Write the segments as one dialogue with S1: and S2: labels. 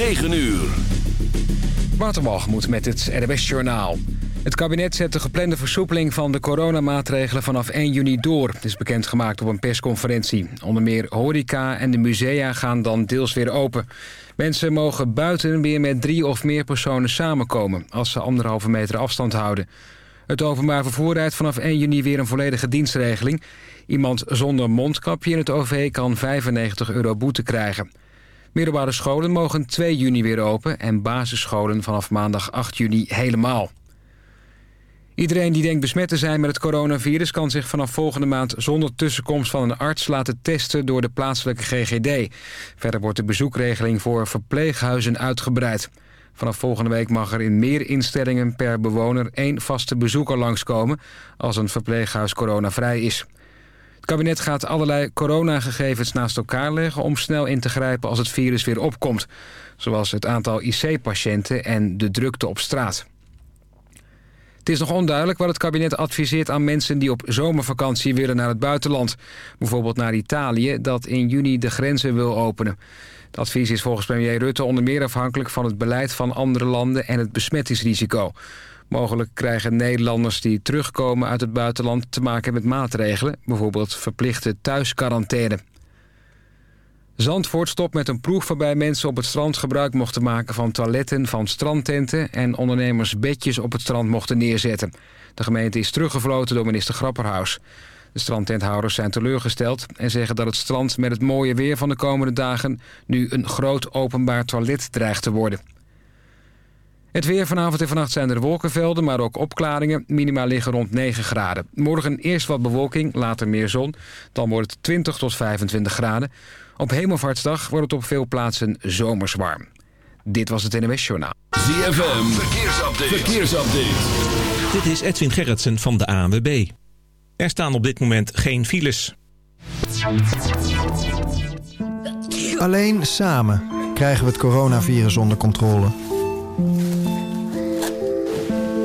S1: 9 uur.
S2: Waterwalgemoed met het RWS Journaal. Het kabinet zet de geplande versoepeling van de coronamaatregelen vanaf 1 juni door. Het is bekendgemaakt op een persconferentie. Onder meer horeca en de musea gaan dan deels weer open. Mensen mogen buiten weer met drie of meer personen samenkomen... als ze anderhalve meter afstand houden. Het openbaar vervoer rijdt vanaf 1 juni weer een volledige dienstregeling. Iemand zonder mondkapje in het OV kan 95 euro boete krijgen. Middelbare scholen mogen 2 juni weer open... en basisscholen vanaf maandag 8 juni helemaal. Iedereen die denkt besmet te zijn met het coronavirus... kan zich vanaf volgende maand zonder tussenkomst van een arts laten testen... door de plaatselijke GGD. Verder wordt de bezoekregeling voor verpleeghuizen uitgebreid. Vanaf volgende week mag er in meer instellingen per bewoner... één vaste bezoeker langskomen als een verpleeghuis coronavrij is. Het kabinet gaat allerlei coronagegevens naast elkaar leggen... om snel in te grijpen als het virus weer opkomt. Zoals het aantal IC-patiënten en de drukte op straat. Het is nog onduidelijk wat het kabinet adviseert aan mensen die op zomervakantie willen naar het buitenland. Bijvoorbeeld naar Italië, dat in juni de grenzen wil openen. Het advies is volgens premier Rutte onder meer afhankelijk van het beleid van andere landen en het besmettingsrisico. Mogelijk krijgen Nederlanders die terugkomen uit het buitenland te maken met maatregelen, bijvoorbeeld verplichte thuisquarantaine. Zandvoort stopt met een proef waarbij mensen op het strand gebruik mochten maken van toiletten van strandtenten en ondernemers bedjes op het strand mochten neerzetten. De gemeente is teruggefloten door minister Grapperhaus. De strandtenthouders zijn teleurgesteld en zeggen dat het strand met het mooie weer van de komende dagen nu een groot openbaar toilet dreigt te worden. Het weer vanavond en vannacht zijn er wolkenvelden, maar ook opklaringen. Minima liggen rond 9 graden. Morgen eerst wat bewolking, later meer zon. Dan wordt het 20 tot 25 graden. Op Hemelvaartsdag wordt het op veel plaatsen zomers warm. Dit was het NWS Journaal.
S1: ZFM, verkeersupdate. verkeersupdate.
S3: Dit is Edwin Gerritsen van de ANWB. Er staan op dit moment geen files.
S4: Alleen samen krijgen we het coronavirus onder controle.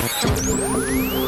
S5: Thank you.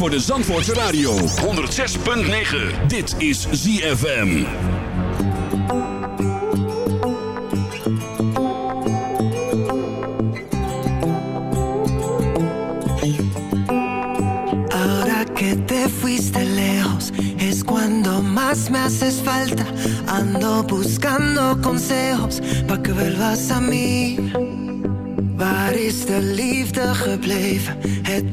S1: Voor de Zandvoortse Radio. 106.9. Dit is ZFM.
S5: Ahora que te fuiste lejos es cuando más me haces falta. Ando buscando consejos para que vuelvas a mí. Waar is de liefde gebleven? Het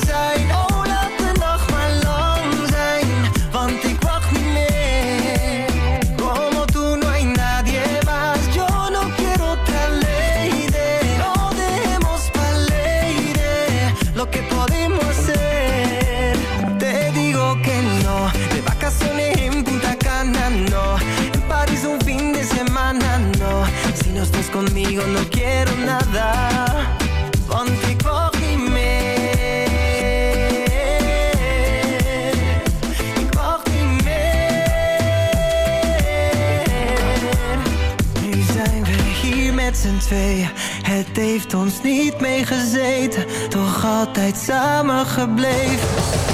S5: no estás conmigo no quiero nada. Wacht niet meer. Nu zijn we hier met z'n tweeën. Het heeft ons niet meegezeten, toch altijd samen gebleven.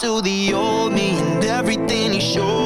S6: To the old me and everything he showed